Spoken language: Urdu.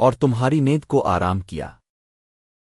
اور تمہاری نیند کو آرام کیا۔